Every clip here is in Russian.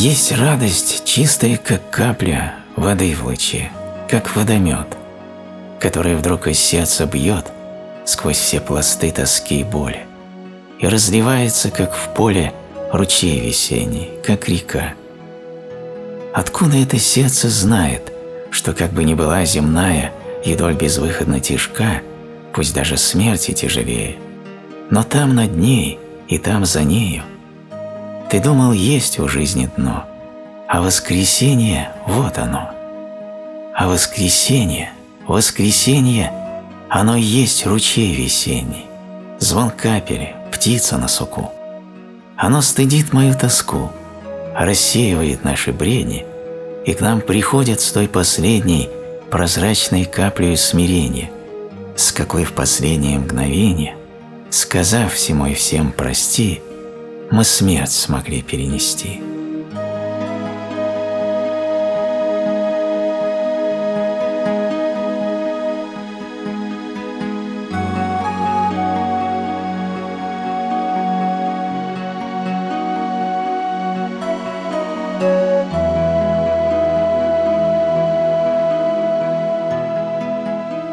Есть радость чистая, как капля воды в луче, как водомет, который вдруг из сердца бьет сквозь все пласты тоски и боли и разливается, как в поле, ручей весенний, как река. Откуда это сердце знает, что как бы ни была земная и доль безвыходно тяжка, пусть даже смерти тяжелее, но там над ней и там за нею ты думал, есть у жизни дно, а воскресенье – вот оно. А воскресенье, воскресенье – оно есть ручей весенний, звон капели, птица на суку. Оно стыдит мою тоску, рассеивает наши бредни, и к нам приходит с той последней прозрачной каплей смирения, с какой в последнее мгновение, сказав всему и всем «прости», мы смерть смогли перенести.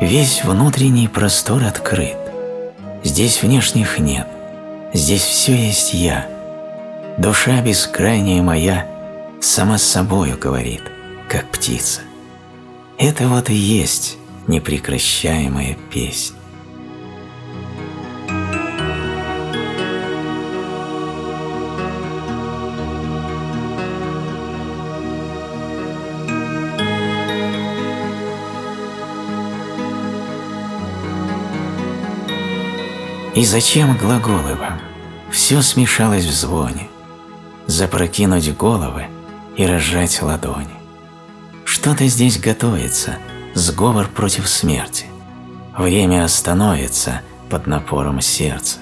Весь внутренний простор открыт. Здесь внешних нет. Здесь все есть я. Душа бескрайняя моя сама с собою говорит, как птица. Это вот и есть непрекращаемая песня. И зачем глаголы вам? Все смешалось в звоне. Запрокинуть головы и разжать ладони. Что-то здесь готовится, сговор против смерти. Время остановится под напором сердца.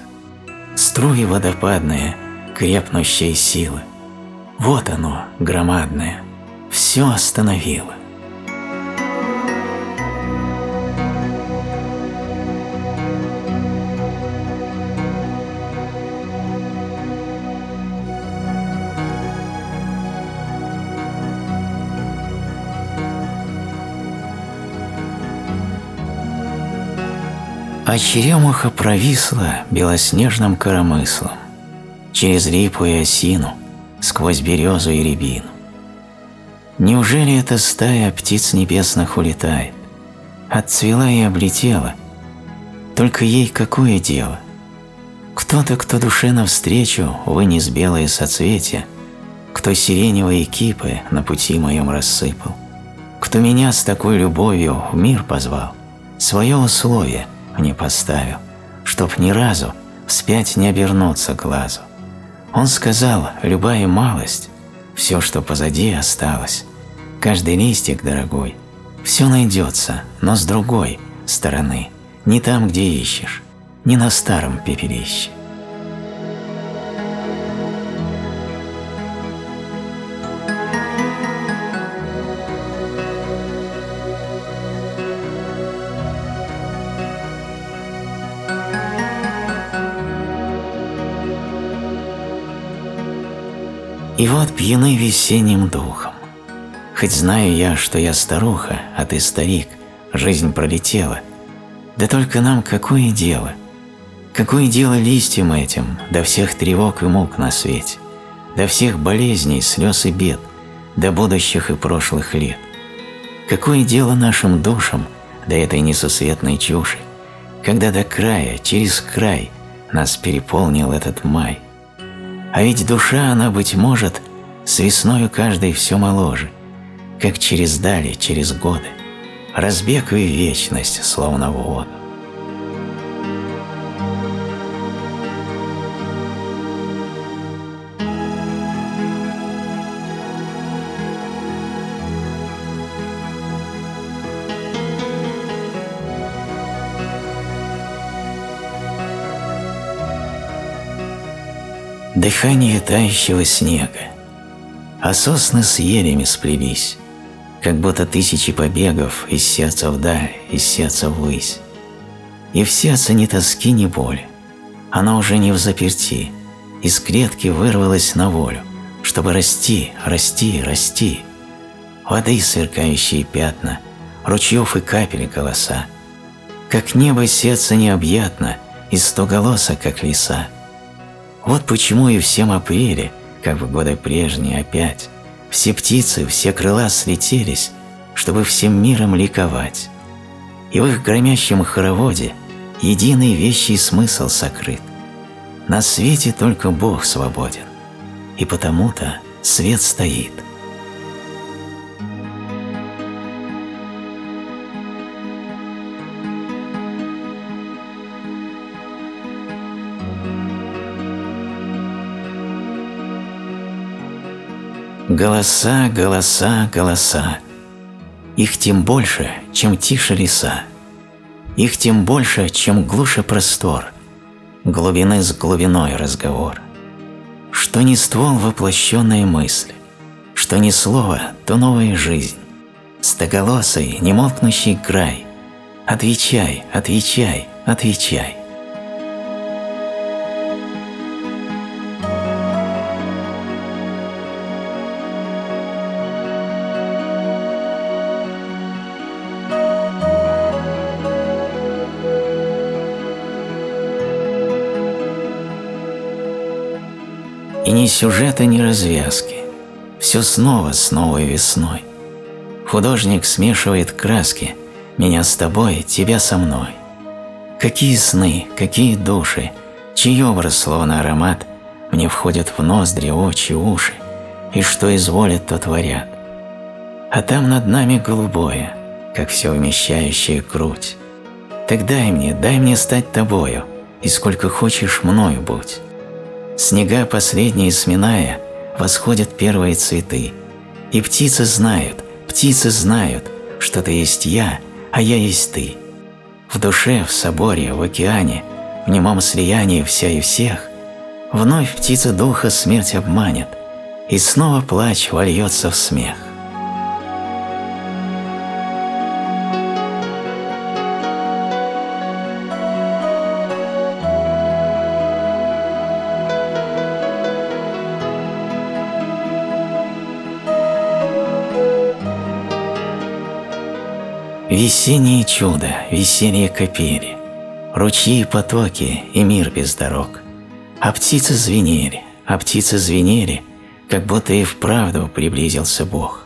Струи водопадные, крепнущие силы. Вот оно, громадное, все остановило. А черемуха провисла белоснежным коромыслом через липу и осину, сквозь березу и рябину. Неужели эта стая птиц небесных улетает? Отцвела и облетела. Только ей какое дело? Кто-то, кто душе навстречу вынес белые соцветия, кто сиреневые кипы на пути моем рассыпал, кто меня с такой любовью в мир позвал, свое условие – мне поставил, чтоб ни разу вспять не обернуться глазу. Он сказал, любая малость, все, что позади осталось, каждый листик дорогой, все найдется, но с другой стороны, не там, где ищешь, не на старом пепелище. И вот пьяны весенним духом. Хоть знаю я, что я старуха, а ты старик, жизнь пролетела. Да только нам какое дело? Какое дело листьям этим, до всех тревог и мук на свете, до всех болезней, слез и бед, до будущих и прошлых лет? Какое дело нашим душам до этой несусветной чуши, когда до края, через край нас переполнил этот май? А ведь душа, она, быть может, с весною каждой все моложе, как через дали, через годы, разбег и вечность, словно в воду. Дыхание тающего снега, а сосны с елями сплелись, как будто тысячи побегов из сердца вдаль, из сердца ввысь. И в сердце ни тоски, ни боли, она уже не в заперти, из клетки вырвалась на волю, чтобы расти, расти, расти. Воды сверкающие пятна, ручьев и капель голоса. Как небо сердце необъятно, и стоголоса, как леса. Вот почему и всем апреле, как в годы прежние опять, все птицы, все крыла слетелись, чтобы всем миром ликовать. И в их громящем хороводе единый вещий смысл сокрыт. На свете только Бог свободен, и потому-то свет стоит. Голоса, голоса, голоса. Их тем больше, чем тише леса. Их тем больше, чем глуше простор. Глубины с глубиной разговор. Что не ствол воплощенная мысль, что не слово, то новая жизнь. Стоголосый, немолкнущий край. Отвечай, отвечай, отвечай. Ни сюжета, ни развязки. Все снова с новой весной. Художник смешивает краски, меня с тобой, тебя со мной. Какие сны, какие души, чей образ, словно аромат, мне входят в ноздри, очи, уши, и что изволят, то творят. А там над нами голубое, как все вмещающая грудь. Так дай мне, дай мне стать тобою, и сколько хочешь мною будь. Снега последние сминая, восходят первые цветы. И птицы знают, птицы знают, что ты есть я, а я есть ты. В душе, в соборе, в океане, в немом слиянии вся и всех, вновь птица духа смерть обманет, и снова плач вольется в смех. Весеннее чудо, весенние капели, Ручьи и потоки и мир без дорог. А птицы звенели, а птицы звенели, Как будто и вправду приблизился Бог.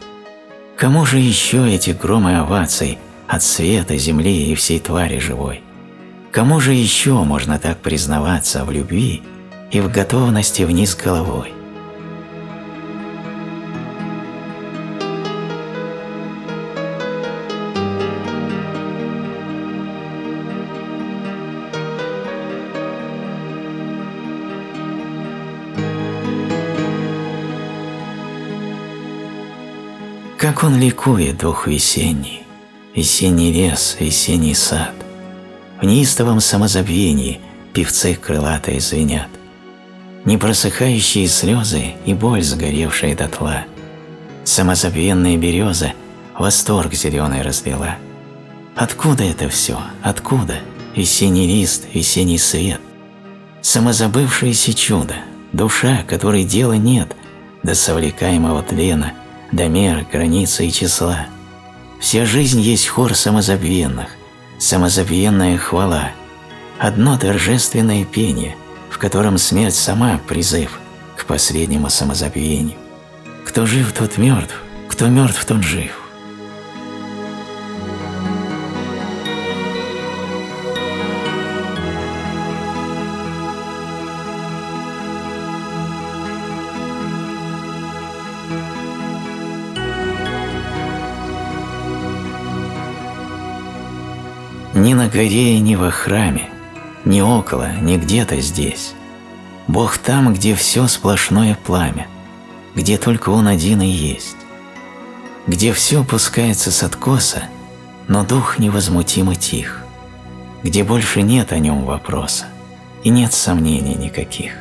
Кому же еще эти громы оваций От света, земли и всей твари живой? Кому же еще можно так признаваться в любви И в готовности вниз головой? Как он ликует, дух весенний, Весенний лес, весенний сад. В неистовом самозабвении Певцы крылатые звенят. Непросыхающие слезы И боль, сгоревшая дотла. Самозабвенная береза Восторг зеленый разлила. Откуда это все? Откуда? Весенний лист, весенний свет. Самозабывшееся чудо, душа, которой дела нет до совлекаемого тлена – до мер, границы и числа. Вся жизнь есть хор самозабвенных, самозабвенная хвала, одно торжественное пение, в котором смерть сама призыв к последнему самозабвению. Кто жив, тот мертв, кто мертв, тот жив. Ни на горе, ни во храме, ни около, ни где-то здесь. Бог там, где все сплошное пламя, где только Он один и есть. Где все пускается с откоса, но дух невозмутимо тих. Где больше нет о нем вопроса и нет сомнений никаких.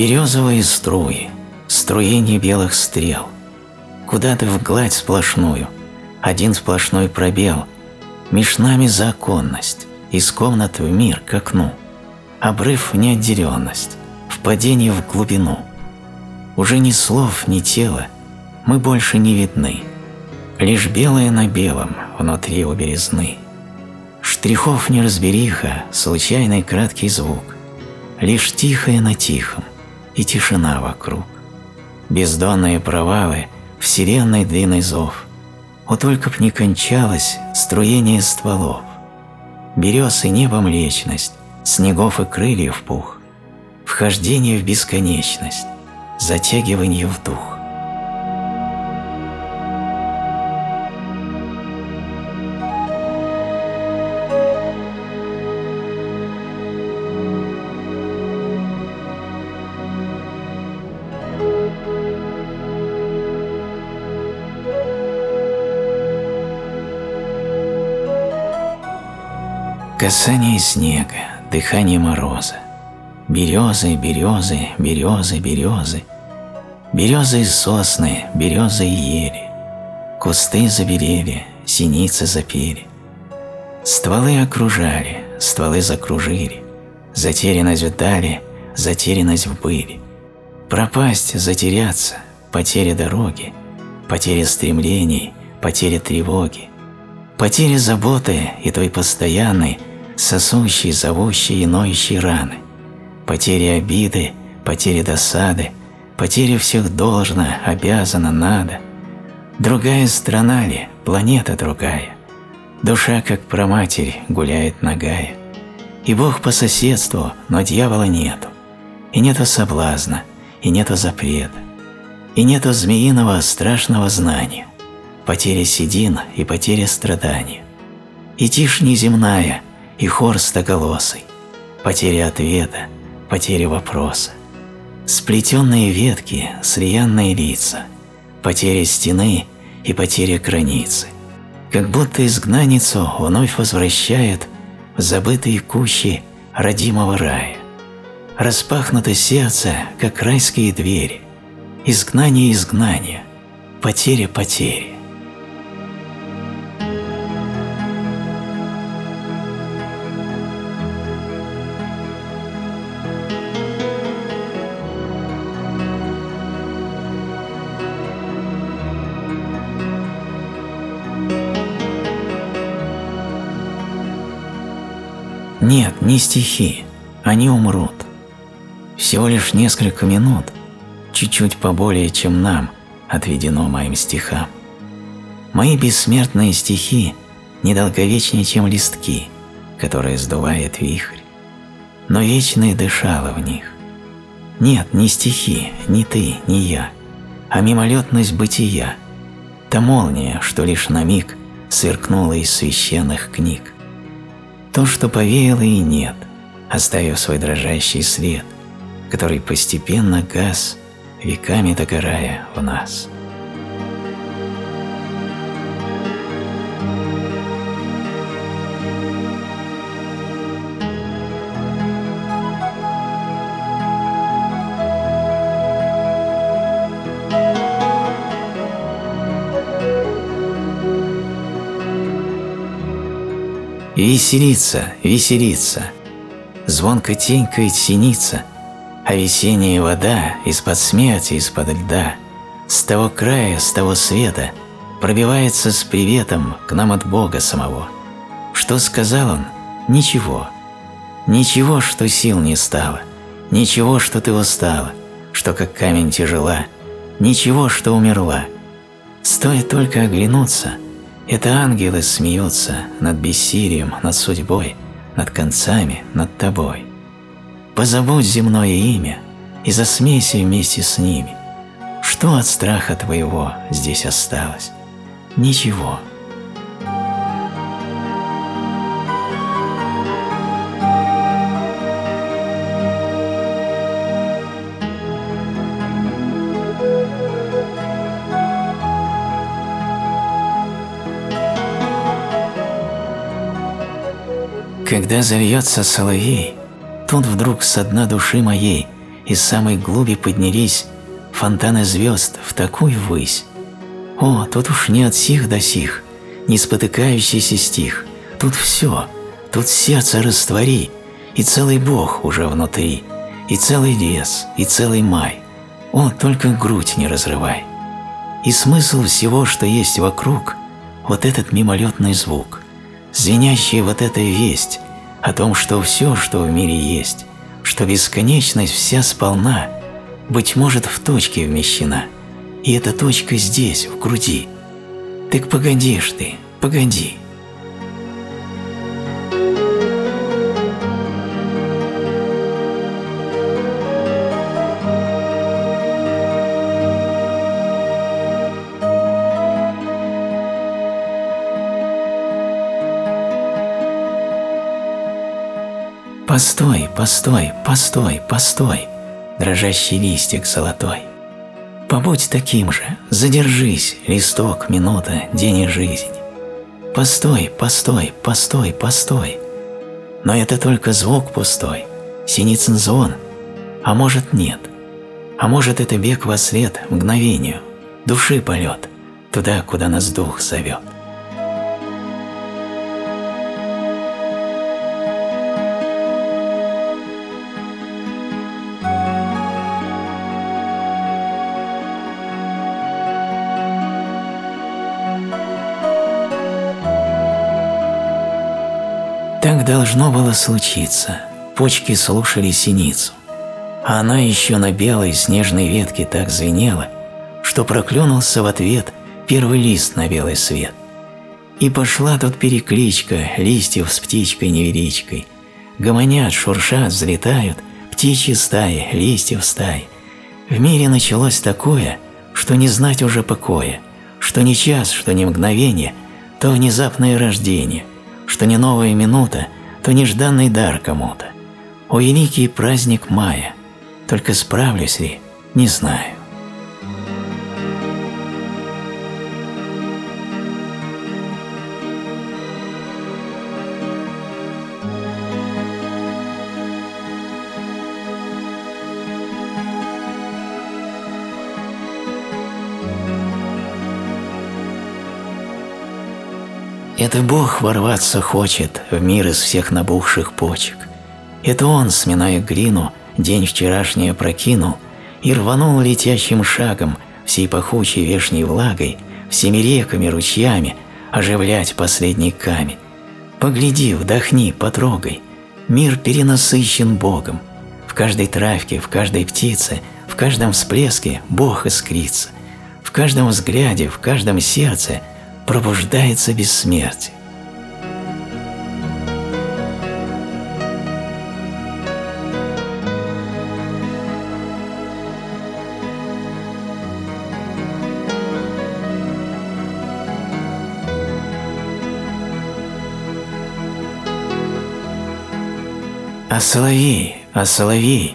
Березовые струи, струение белых стрел, Куда-то в гладь сплошную, один сплошной пробел, Меж нами законность, из комнат в мир к окну, Обрыв в неотделенность, впадение в глубину. Уже ни слов, ни тела, мы больше не видны, Лишь белое на белом внутри у березны. Штрихов неразбериха, случайный краткий звук, Лишь тихое на тихом, и тишина вокруг. Бездонные провалы, вселенной длинный зов. О, только б не кончалось струение стволов. Берез и небо млечность, снегов и крыльев пух, Вхождение в бесконечность, затягивание в дух. Касание снега, дыхание мороза. Березы, березы, березы, березы. Березы и сосны, березы и ели. Кусты заберели, синицы запели. Стволы окружали, стволы закружили. Затерянность вдали, затерянность в были. Пропасть, затеряться, потеря дороги, потеря стремлений, потеря тревоги, потеря заботы и той постоянной, сосущей, зовущей и ноющей раны, потеря обиды, потеря досады, потеря всех должно, обязано, надо. Другая страна ли, планета другая, душа, как проматерь, гуляет нагая. И Бог по соседству, но дьявола нету, и нету соблазна, и нету запрета, и нету змеиного страшного знания, потеря седин и потеря страдания. И тишь неземная – и хор стоголосый, потеря ответа, потеря вопроса. Сплетенные ветки, слиянные лица, потеря стены и потеря границы. Как будто изгнанницу вновь возвращают в забытые кущи родимого рая. Распахнуто сердце, как райские двери, изгнание изгнания, потеря потери. Нет, не стихи, они умрут. Всего лишь несколько минут, чуть-чуть поболее, чем нам, отведено моим стихам. Мои бессмертные стихи недолговечнее, чем листки, которые сдувает вихрь, но вечное дышало в них. Нет, не стихи, не ты, не я, а мимолетность бытия, та молния, что лишь на миг сверкнула из священных книг. То, что повеяло и нет, оставив свой дрожащий след, который постепенно гас, веками догорая в нас. Веселится, веселится, звонко тенькает синица, а весенняя вода из-под смерти, из-под льда, с того края, с того света, пробивается с приветом к нам от Бога самого. Что сказал он? Ничего. Ничего, что сил не стало, ничего, что ты устала, что как камень тяжела, ничего, что умерла. Стоит только оглянуться — это ангелы смеются над бессилием, над судьбой, над концами, над тобой. Позабудь земное имя и засмейся вместе с ними. Что от страха твоего здесь осталось? Ничего. Когда зальется соловей, тут вдруг со дна души моей из самой глуби поднялись фонтаны звезд в такую высь. О, тут уж не от сих до сих, не спотыкающийся стих, тут все, тут сердце раствори, и целый Бог уже внутри, и целый лес, и целый май. О, только грудь не разрывай. И смысл всего, что есть вокруг, вот этот мимолетный звук, звенящий вот эта весть о том, что все, что в мире есть, что бесконечность вся сполна, быть может, в точке вмещена, и эта точка здесь, в груди. Так погодишь ты, погоди. Постой, постой, постой, постой, дрожащий листик золотой. Побудь таким же, задержись, листок, минута, день и жизнь. Постой, постой, постой, постой. Но это только звук пустой, Синицын звон, а может нет. А может это бег во след, мгновению, души полет, туда, куда нас дух зовет. Должно было случиться. Почки слушали синицу. А она еще на белой снежной ветке так звенела, что проклюнулся в ответ первый лист на белый свет. И пошла тут перекличка листьев с птичкой-невеличкой. Гомонят, шуршат, взлетают, птичьи стаи, листьев стаи. В мире началось такое, что не знать уже покоя, что не час, что не мгновение, то внезапное рождение, что не новая минута, то нежданный дар кому-то. О великий праздник мая, только справлюсь ли, не знаю. Это Бог ворваться хочет в мир из всех набухших почек. Это Он, сминая глину, день вчерашний опрокинул и рванул летящим шагом всей пахучей вешней влагой, всеми реками, ручьями оживлять последний камень. Погляди, вдохни, потрогай. Мир перенасыщен Богом. В каждой травке, в каждой птице, в каждом всплеске Бог искрится. В каждом взгляде, в каждом сердце – пробуждается бессмертие. А соловей, а соловей,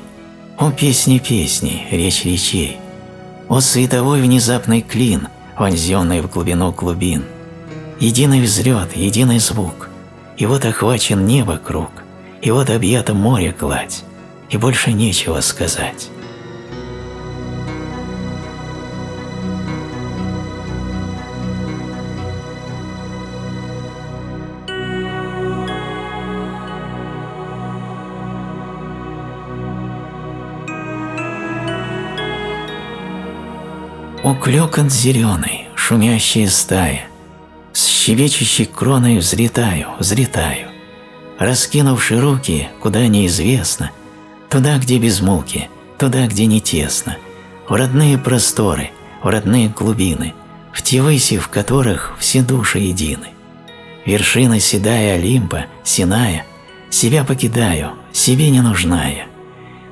о песни песни, речь речей, о световой внезапный клин, вонзенный в глубину глубин. Единый взлет, единый звук, и вот охвачен небо круг, и вот объято море гладь, и больше нечего сказать. Уклёкот зеленый, шумящая стая, С щебечущей кроной взлетаю, взлетаю, Раскинувши руки, куда неизвестно, Туда, где без муки, туда, где не тесно, В родные просторы, в родные глубины, В те выси, в которых все души едины. Вершина седая Олимпа, синая, Себя покидаю, себе не нужная.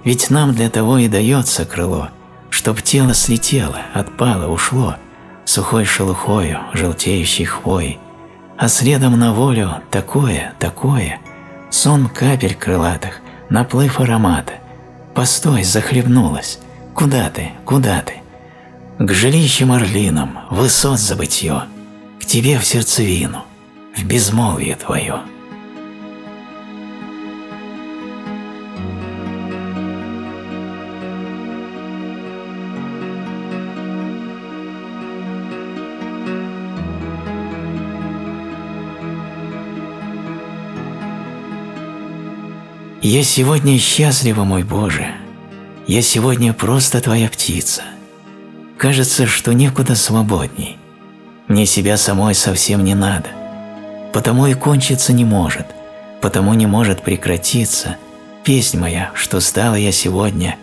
Ведь нам для того и дается крыло — чтоб тело слетело, отпало, ушло, сухой шелухою, желтеющей хвоей, а следом на волю такое, такое, сон капель крылатых, наплыв аромата. Постой, захлебнулась, куда ты, куда ты? К жилищам орлинам, высот забытье, к тебе в сердцевину, в безмолвие твое. Я сегодня счастлива, мой Боже, я сегодня просто Твоя птица. Кажется, что некуда свободней. Мне себя самой совсем не надо. Потому и кончиться не может, потому не может прекратиться песнь моя, что стала я сегодня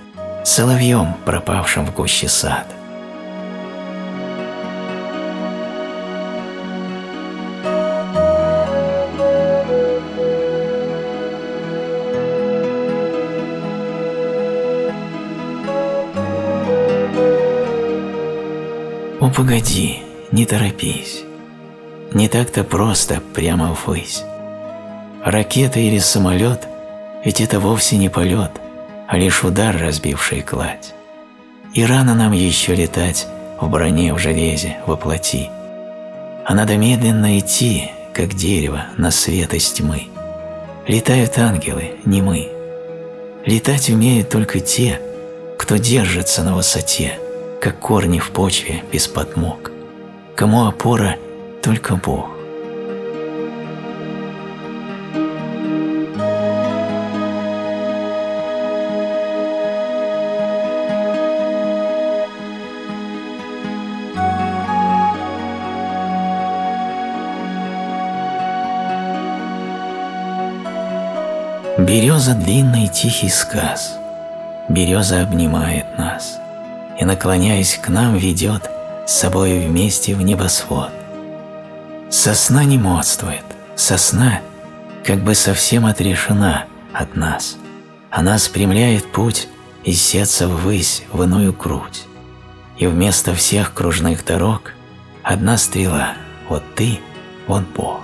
соловьем, пропавшим в гуще сада. Погоди, не торопись. Не так-то просто прямо ввысь. Ракета или самолет – ведь это вовсе не полет, а лишь удар, разбивший кладь. И рано нам еще летать в броне, в железе, во плоти. А надо медленно идти, как дерево, на свет из тьмы. Летают ангелы, не мы. Летать умеют только те, кто держится на высоте – как корни в почве без подмог. Кому опора – только Бог. Береза – длинный тихий сказ. Береза обнимает нас и, наклоняясь к нам, ведет с собой вместе в небосвод. Сосна не модствует, сосна как бы совсем отрешена от нас. Она спрямляет путь из сердца ввысь, в иную грудь. И вместо всех кружных дорог одна стрела, вот ты, вот Бог.